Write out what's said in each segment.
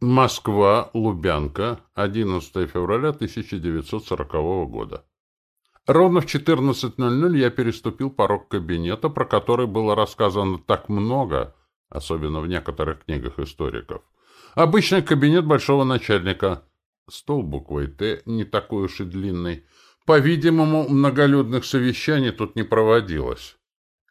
Москва, Лубянка, 11 февраля 1940 года. Ровно в 14.00 я переступил порог кабинета, про который было рассказано так много, особенно в некоторых книгах историков. Обычный кабинет большого начальника. Стол буквой «Т» не такой уж и длинный. По-видимому, многолюдных совещаний тут не проводилось.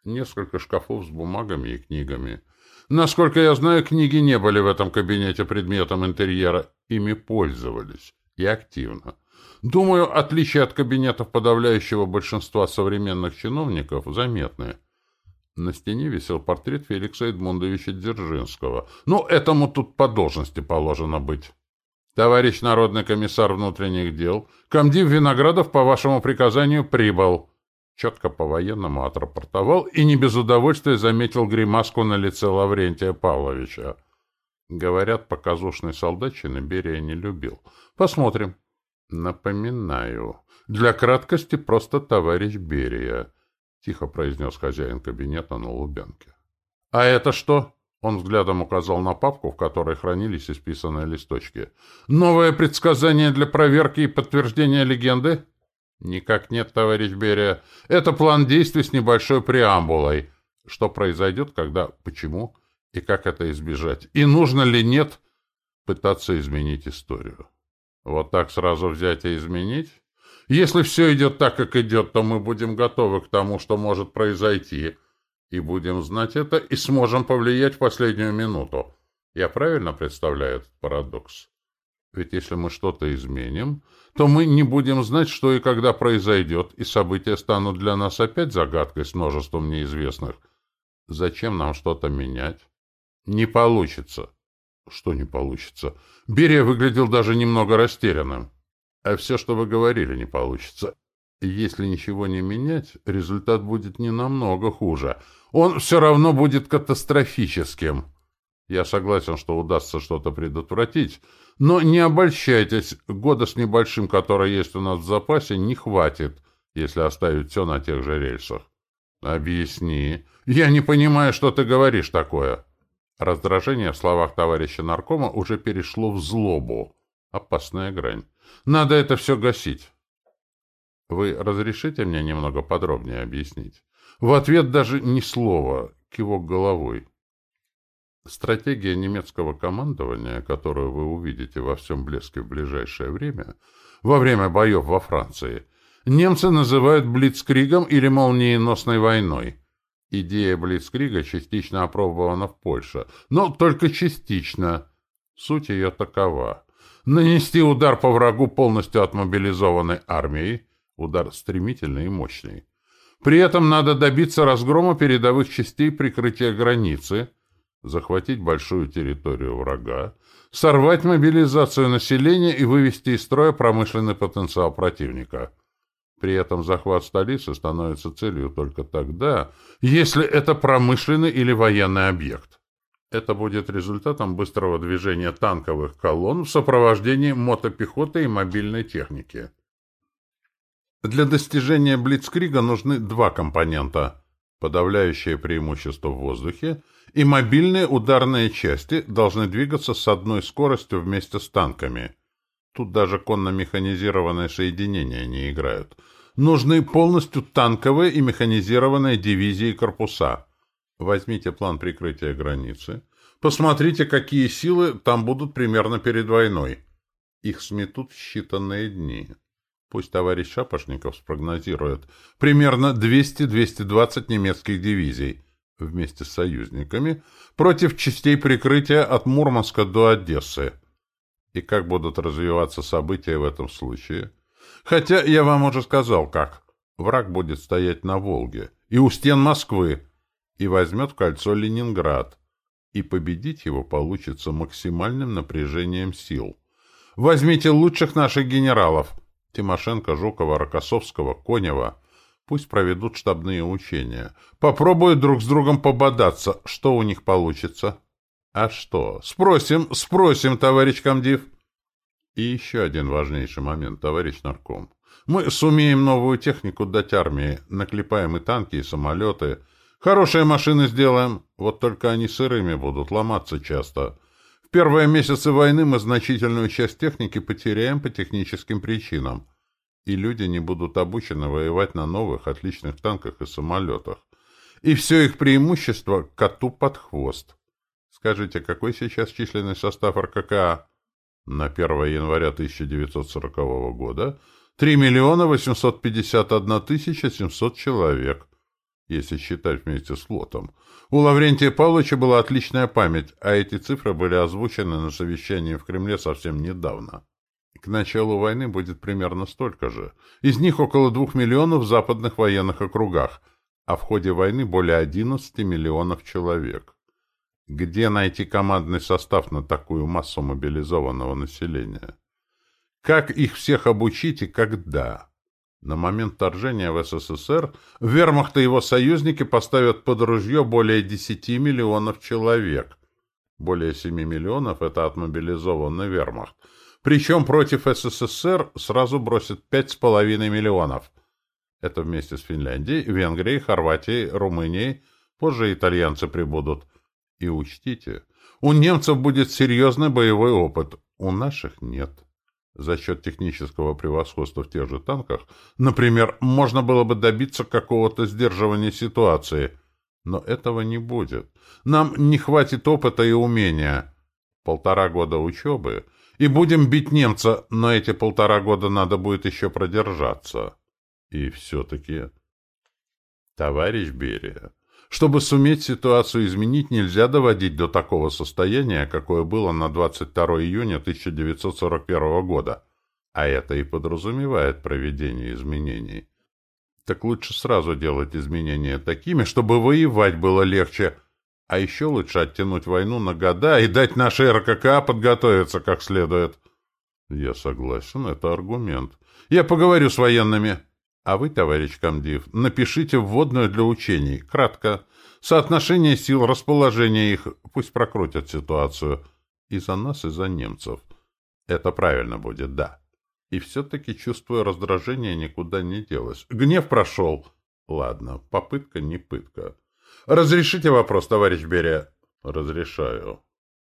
Несколько шкафов с бумагами и книгами. Насколько я знаю, книги не были в этом кабинете предметом интерьера. Ими пользовались. И активно. Думаю, отличия от кабинетов подавляющего большинства современных чиновников заметны. На стене висел портрет Феликса Эдмундовича Дзержинского. Ну, этому тут по должности положено быть. Товарищ народный комиссар внутренних дел, комдив Виноградов по вашему приказанию прибыл четко по-военному отрапортовал и не без удовольствия заметил гримаску на лице Лаврентия Павловича. Говорят, показушной солдатчины Берия не любил. Посмотрим. Напоминаю. Для краткости просто товарищ Берия, тихо произнес хозяин кабинета на Лубянке. А это что? Он взглядом указал на папку, в которой хранились исписанные листочки. «Новое предсказание для проверки и подтверждения легенды?» Никак нет, товарищ Берия. Это план действий с небольшой преамбулой. Что произойдет, когда, почему и как это избежать? И нужно ли нет пытаться изменить историю? Вот так сразу взять и изменить? Если все идет так, как идет, то мы будем готовы к тому, что может произойти, и будем знать это, и сможем повлиять в последнюю минуту. Я правильно представляю этот парадокс? Ведь если мы что-то изменим, то мы не будем знать, что и когда произойдет, и события станут для нас опять загадкой с множеством неизвестных. Зачем нам что-то менять? Не получится. Что не получится? Берия выглядел даже немного растерянным. А все, что вы говорили, не получится. Если ничего не менять, результат будет не намного хуже. Он все равно будет катастрофическим. Я согласен, что удастся что-то предотвратить, но не обольщайтесь, года с небольшим, который есть у нас в запасе, не хватит, если оставить все на тех же рельсах. Объясни. Я не понимаю, что ты говоришь такое. Раздражение в словах товарища наркома уже перешло в злобу. Опасная грань. Надо это все гасить. Вы разрешите мне немного подробнее объяснить? В ответ даже ни слова, кивок головой. Стратегия немецкого командования, которую вы увидите во всем блеске в ближайшее время, во время боев во Франции, немцы называют блицкригом или молниеносной войной. Идея блицкрига частично опробована в Польше, но только частично. Суть ее такова. Нанести удар по врагу полностью отмобилизованной армией, удар стремительный и мощный. При этом надо добиться разгрома передовых частей прикрытия границы – захватить большую территорию врага, сорвать мобилизацию населения и вывести из строя промышленный потенциал противника. При этом захват столицы становится целью только тогда, если это промышленный или военный объект. Это будет результатом быстрого движения танковых колонн в сопровождении мотопехоты и мобильной техники. Для достижения Блицкрига нужны два компонента – подавляющее преимущество в воздухе – и мобильные ударные части должны двигаться с одной скоростью вместе с танками. Тут даже конно-механизированные соединения не играют. Нужны полностью танковые и механизированные дивизии корпуса. Возьмите план прикрытия границы. Посмотрите, какие силы там будут примерно перед войной. Их сметут в считанные дни. Пусть товарищ Шапошников спрогнозирует. Примерно 200-220 немецких дивизий вместе с союзниками против частей прикрытия от Мурманска до Одессы. И как будут развиваться события в этом случае? Хотя я вам уже сказал, как. Враг будет стоять на Волге и у стен Москвы и возьмет в кольцо Ленинград. И победить его получится максимальным напряжением сил. Возьмите лучших наших генералов – Тимошенко, Жукова, Рокоссовского, Конева – Пусть проведут штабные учения. Попробуют друг с другом пободаться. Что у них получится? А что? Спросим, спросим, товарищ комдив. И еще один важнейший момент, товарищ нарком. Мы сумеем новую технику дать армии. Наклепаем и танки, и самолеты. Хорошие машины сделаем. Вот только они сырыми будут, ломаться часто. В первые месяцы войны мы значительную часть техники потеряем по техническим причинам, и люди не будут обучены воевать на новых, отличных танках и самолетах. И все их преимущество — коту под хвост. Скажите, какой сейчас численный состав РККА? На 1 января 1940 года 3 миллиона 851 тысяча 700 человек, если считать вместе с лотом. У Лаврентия Павловича была отличная память, а эти цифры были озвучены на совещании в Кремле совсем недавно. К началу войны будет примерно столько же. Из них около 2 миллионов в западных военных округах, а в ходе войны более 11 миллионов человек. Где найти командный состав на такую массу мобилизованного населения? Как их всех обучить и когда? На момент вторжения в СССР вермахт и его союзники поставят под ружье более 10 миллионов человек. Более 7 миллионов — это отмобилизованный вермахт. Причем против СССР сразу бросят 5,5 миллионов. Это вместе с Финляндией, Венгрией, Хорватией, Румынией. Позже итальянцы прибудут — и учтите, у немцев будет серьезный боевой опыт, у наших нет. За счет технического превосходства в тех же танках, например, можно было бы добиться какого-то сдерживания ситуации. Но этого не будет. Нам не хватит опыта и умения. Полтора года учебы, и будем бить немца, но эти полтора года надо будет еще продержаться. И все-таки... Товарищ Берия, чтобы суметь ситуацию изменить, нельзя доводить до такого состояния, какое было на 22 июня 1941 года. А это и подразумевает проведение изменений. Так лучше сразу делать изменения такими, чтобы воевать было легче. А еще лучше оттянуть войну на года и дать нашей РККА подготовиться как следует. Я согласен, это аргумент. Я поговорю с военными. А вы, товарищ комдив, напишите вводную для учений, кратко. Соотношение сил, расположение их, пусть прокрутят ситуацию. И за нас, и за немцев. Это правильно будет, да. И все-таки, чувствуя раздражение, никуда не делось. Гнев прошел. Ладно, попытка не пытка. Разрешите вопрос, товарищ Берия? Разрешаю.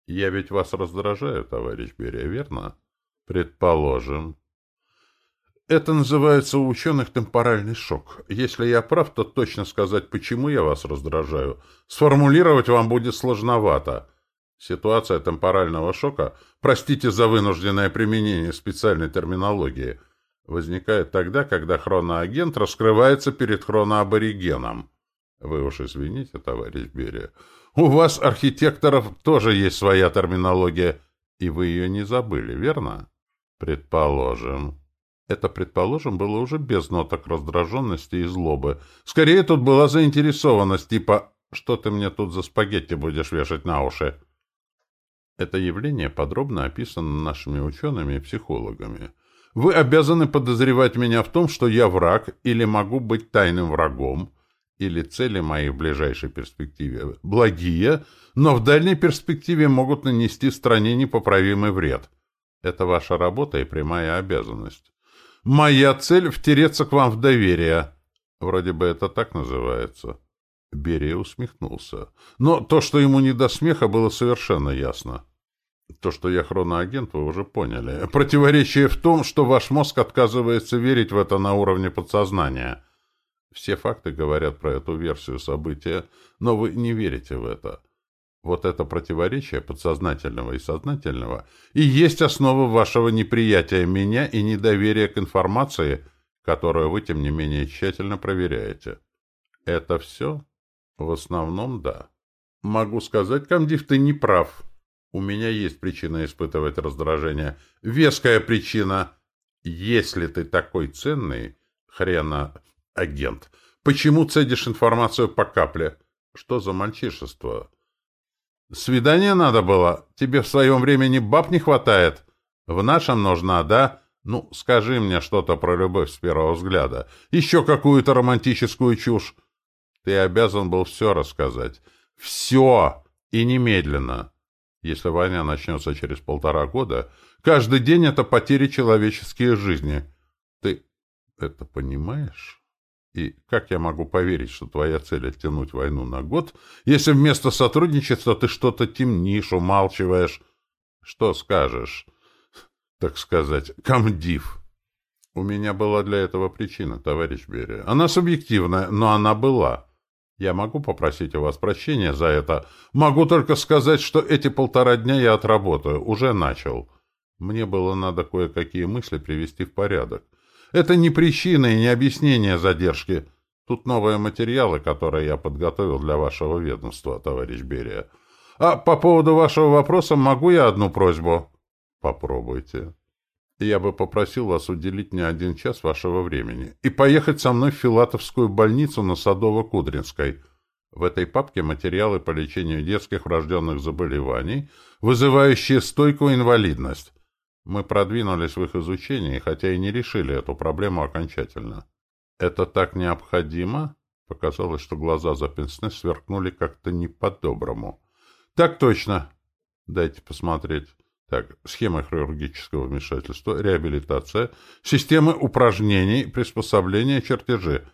Я ведь вас раздражаю, товарищ Берия, верно? Предположим. Это называется у ученых темпоральный шок. Если я прав, то точно сказать, почему я вас раздражаю, сформулировать вам будет сложновато. Ситуация темпорального шока, простите за вынужденное применение специальной терминологии, возникает тогда, когда хроноагент раскрывается перед хроноаборигеном. Вы уж извините, товарищ Берия. У вас, архитекторов, тоже есть своя терминология, и вы ее не забыли, верно? Предположим. Это, предположим, было уже без ноток раздраженности и злобы. Скорее, тут была заинтересованность, типа «Что ты мне тут за спагетти будешь вешать на уши?» Это явление подробно описано нашими учеными и психологами. Вы обязаны подозревать меня в том, что я враг или могу быть тайным врагом, или цели мои в ближайшей перспективе благие, но в дальней перспективе могут нанести стране непоправимый вред. Это ваша работа и прямая обязанность. Моя цель — втереться к вам в доверие. Вроде бы это так называется. Берия усмехнулся. Но то, что ему не до смеха, было совершенно ясно. То, что я хроноагент, вы уже поняли. Противоречие в том, что ваш мозг отказывается верить в это на уровне подсознания. Все факты говорят про эту версию события, но вы не верите в это. Вот это противоречие подсознательного и сознательного и есть основа вашего неприятия меня и недоверия к информации, которую вы, тем не менее, тщательно проверяете. Это все? В основном, да. Могу сказать, комдив, ты не прав. У меня есть причина испытывать раздражение. Веская причина. Если ты такой ценный, хрена агент, почему цедишь информацию по капле? Что за мальчишество? Свидание надо было? Тебе в своем времени баб не хватает? В нашем нужна, да? Ну, скажи мне что-то про любовь с первого взгляда. Еще какую-то романтическую чушь. Ты обязан был все рассказать. Все! И немедленно. Если война начнется через полтора года, каждый день это потери человеческие жизни. Ты это понимаешь? И как я могу поверить, что твоя цель — оттянуть войну на год, если вместо сотрудничества ты что-то темнишь, умалчиваешь? Что скажешь? Так сказать, комдив. У меня была для этого причина, товарищ Берия. Она субъективная, но она была. Я могу попросить у вас прощения за это. Могу только сказать, что эти полтора дня я отработаю. Уже начал. Мне было надо кое-какие мысли привести в порядок. Это не причина и не объяснение задержки. Тут новые материалы, которые я подготовил для вашего ведомства, товарищ Берия. А по поводу вашего вопроса могу я одну просьбу? Попробуйте. Я бы попросил вас уделить мне один час вашего времени и поехать со мной в Филатовскую больницу на Садово-Кудринской. В этой папке материалы по лечению детских врожденных заболеваний, вызывающие стойкую инвалидность. Мы продвинулись в их изучении, хотя и не решили эту проблему окончательно. Это так необходимо? Показалось, что глаза Запинсны сверкнули как-то не по-доброму. Так точно. Дайте посмотреть. Так, схема хирургического вмешательства, реабилитация, системы упражнений, приспособления, чертежи.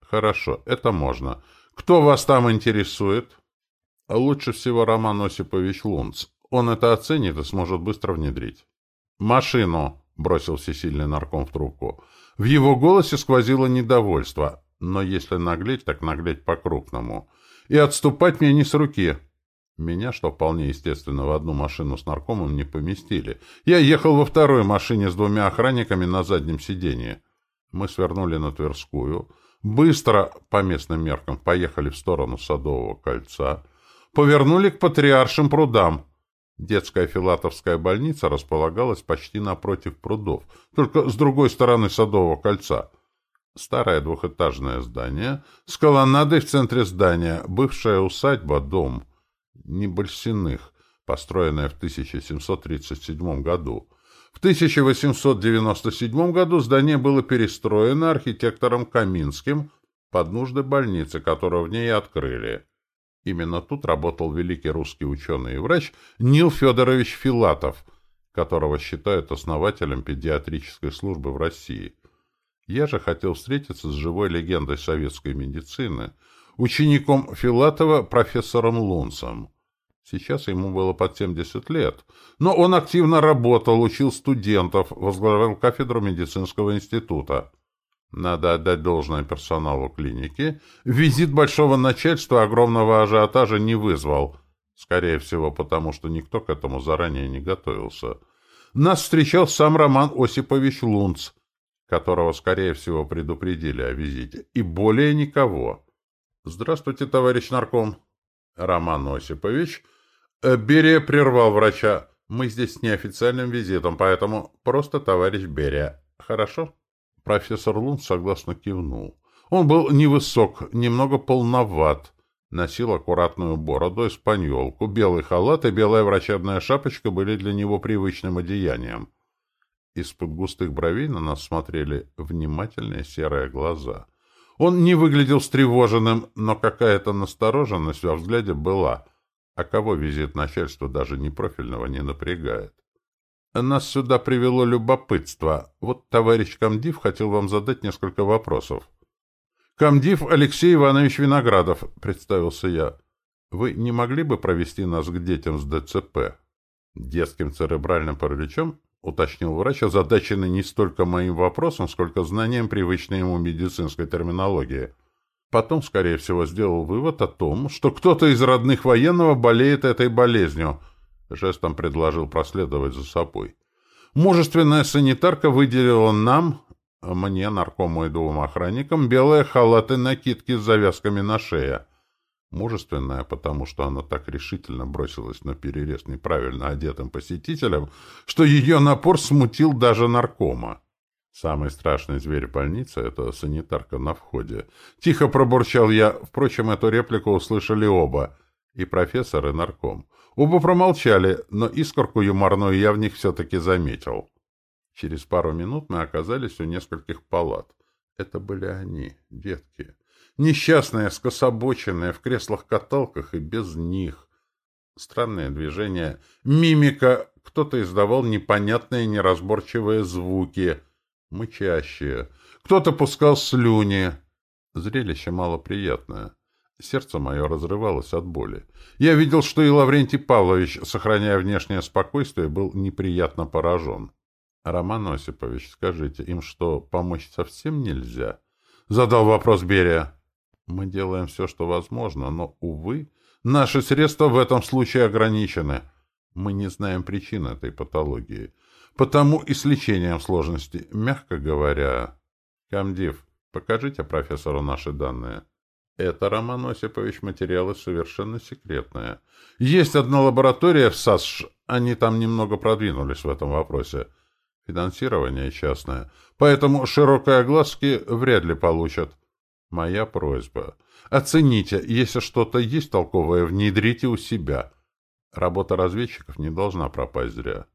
Хорошо, это можно. Кто вас там интересует? Лучше всего Роман Осипович Лунц. Он это оценит и сможет быстро внедрить. «Машину!» — бросил всесильный нарком в трубку. В его голосе сквозило недовольство. Но если наглеть, так наглеть по-крупному. И отступать мне не с руки. Меня, что вполне естественно, в одну машину с наркомом не поместили. Я ехал во второй машине с двумя охранниками на заднем сидении. Мы свернули на Тверскую. Быстро, по местным меркам, поехали в сторону Садового кольца. Повернули к Патриаршим прудам. Детская филатовская больница располагалась почти напротив прудов, только с другой стороны Садового кольца. Старое двухэтажное здание с колоннадой в центре здания, бывшая усадьба, дом, Небольсиных, построенная в 1737 году. В 1897 году здание было перестроено архитектором Каминским под нужды больницы, которую в ней открыли. Именно тут работал великий русский ученый и врач Нил Федорович Филатов, которого считают основателем педиатрической службы в России. Я же хотел встретиться с живой легендой советской медицины, учеником Филатова профессором Лунцем. Сейчас ему было под 70 лет, но он активно работал, учил студентов, возглавлял кафедру медицинского института. Надо отдать должное персоналу клиники. Визит большого начальства огромного ажиотажа не вызвал. Скорее всего, потому что никто к этому заранее не готовился. Нас встречал сам Роман Осипович Лунц, которого, скорее всего, предупредили о визите. И более никого. «Здравствуйте, товарищ нарком». Роман Осипович. Берия прервал врача. «Мы здесь с неофициальным визитом, поэтому просто товарищ Берия. Хорошо?» Профессор Лунд согласно кивнул. Он был невысок, немного полноват, носил аккуратную бороду, испаньолку, белый халат и белая врачебная шапочка были для него привычным одеянием. Из-под густых бровей на нас смотрели внимательные серые глаза. Он не выглядел встревоженным, но какая-то настороженность во взгляде была, а кого визит начальства даже непрофильного не напрягает. Нас сюда привело любопытство. Вот товарищ Камдив хотел вам задать несколько вопросов. Камдив Алексей Иванович Виноградов, представился я. Вы не могли бы провести нас к детям с ДЦП? Детским церебральным параличом? Уточнил врач, озадаченный не столько моим вопросом, сколько знанием привычной ему медицинской терминологии. Потом, скорее всего, сделал вывод о том, что кто-то из родных военного болеет этой болезнью — Жестом предложил проследовать за собой. Мужественная санитарка выделила нам, мне, наркому и двум охранникам, белые халаты-накидки с завязками на шее. Мужественная, потому что она так решительно бросилась на перерез неправильно одетым посетителям, что ее напор смутил даже наркома. Самый страшный зверь больницы — это санитарка на входе. Тихо пробурчал я, впрочем, эту реплику услышали оба, и профессор, и нарком. Оба промолчали, но искорку юморную я в них все-таки заметил. Через пару минут мы оказались у нескольких палат. Это были они, детки. Несчастные, скособоченные, в креслах-каталках и без них. Странные движения, мимика, кто-то издавал непонятные неразборчивые звуки, мычащие. Кто-то пускал слюни. Зрелище малоприятное. Сердце мое разрывалось от боли. Я видел, что и Лаврентий Павлович, сохраняя внешнее спокойствие, был неприятно поражен. «Роман Осипович, скажите, им что, помочь совсем нельзя?» Задал вопрос Берия. «Мы делаем все, что возможно, но, увы, наши средства в этом случае ограничены. Мы не знаем причин этой патологии. Потому и с лечением сложности, мягко говоря...» «Камдив, покажите профессору наши данные». Это, Роман Осипович, материалы совершенно секретные. Есть одна лаборатория в САСШ, они там немного продвинулись в этом вопросе. Финансирование частное, поэтому широкой огласки вряд ли получат. Моя просьба. Оцените, если что-то есть толковое, внедрите у себя. Работа разведчиков не должна пропасть зря.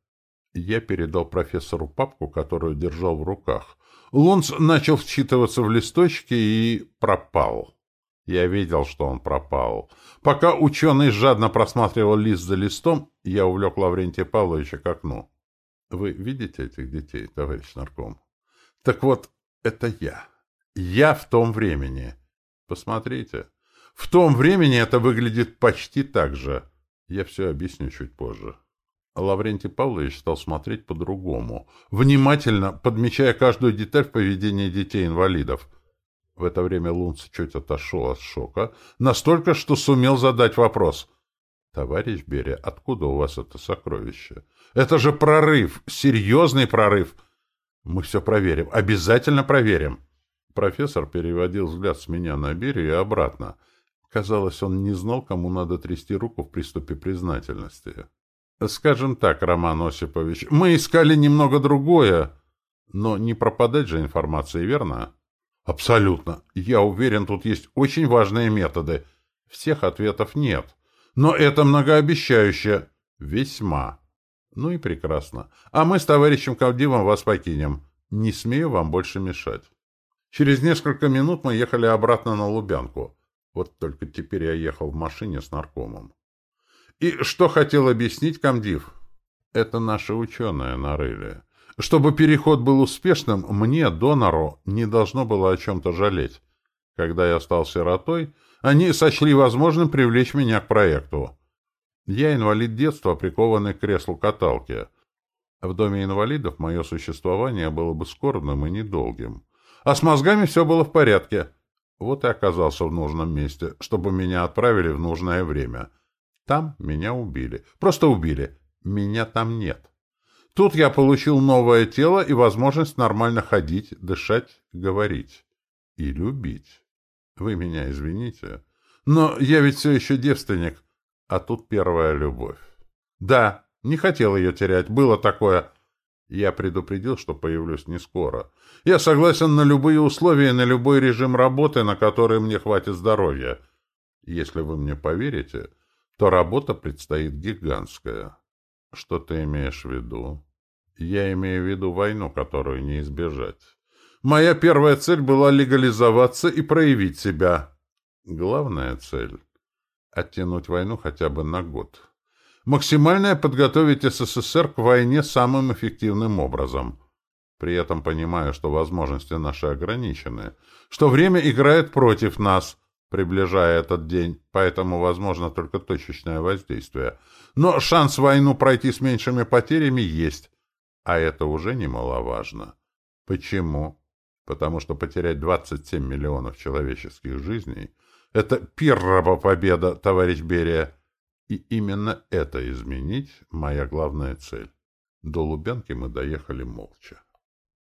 Я передал профессору папку, которую держал в руках. Лунц начал вчитываться в листочки и пропал. Я видел, что он пропал. Пока ученый жадно просматривал лист за листом, я увлек Лаврентия Павловича к окну. Вы видите этих детей, товарищ нарком? Так вот, это я. Я в том времени. Посмотрите. В том времени это выглядит почти так же. Я все объясню чуть позже. Лаврентий Павлович стал смотреть по-другому, внимательно подмечая каждую деталь в поведении детей-инвалидов — в это время Лунц чуть отошел от шока, настолько, что сумел задать вопрос. «Товарищ Берия, откуда у вас это сокровище? Это же прорыв, серьезный прорыв!» «Мы все проверим, обязательно проверим!» Профессор переводил взгляд с меня на Берию и обратно. Казалось, он не знал, кому надо трясти руку в приступе признательности. «Скажем так, Роман Осипович, мы искали немного другое, но не пропадать же информацией, верно?» Абсолютно. Я уверен, тут есть очень важные методы. Всех ответов нет. Но это многообещающе. Весьма. Ну и прекрасно. А мы с товарищем Кавдивом вас покинем. Не смею вам больше мешать. Через несколько минут мы ехали обратно на Лубянку. Вот только теперь я ехал в машине с наркомом. И что хотел объяснить комдив? Это наши ученые нарыли. Чтобы переход был успешным, мне, донору, не должно было о чем-то жалеть. Когда я стал сиротой, они сочли возможным привлечь меня к проекту. Я инвалид детства, прикованный к креслу каталки. В доме инвалидов мое существование было бы скорбным и недолгим. А с мозгами все было в порядке. Вот и оказался в нужном месте, чтобы меня отправили в нужное время. Там меня убили. Просто убили. Меня там нет. Тут я получил новое тело и возможность нормально ходить, дышать, говорить. И любить. Вы меня извините, но я ведь все еще девственник, а тут первая любовь. Да, не хотел ее терять, было такое. Я предупредил, что появлюсь не скоро. Я согласен на любые условия, на любой режим работы, на который мне хватит здоровья. Если вы мне поверите, то работа предстоит гигантская. Что ты имеешь в виду? Я имею в виду войну, которую не избежать. Моя первая цель была легализоваться и проявить себя. Главная цель — оттянуть войну хотя бы на год. Максимальное подготовить СССР к войне самым эффективным образом. При этом понимаю, что возможности наши ограничены, что время играет против нас, приближая этот день, поэтому возможно только точечное воздействие. Но шанс войну пройти с меньшими потерями есть. А это уже немаловажно. Почему? Потому что потерять 27 миллионов человеческих жизней — это первая победа, товарищ Берия. И именно это изменить — моя главная цель. До Лубянки мы доехали молча.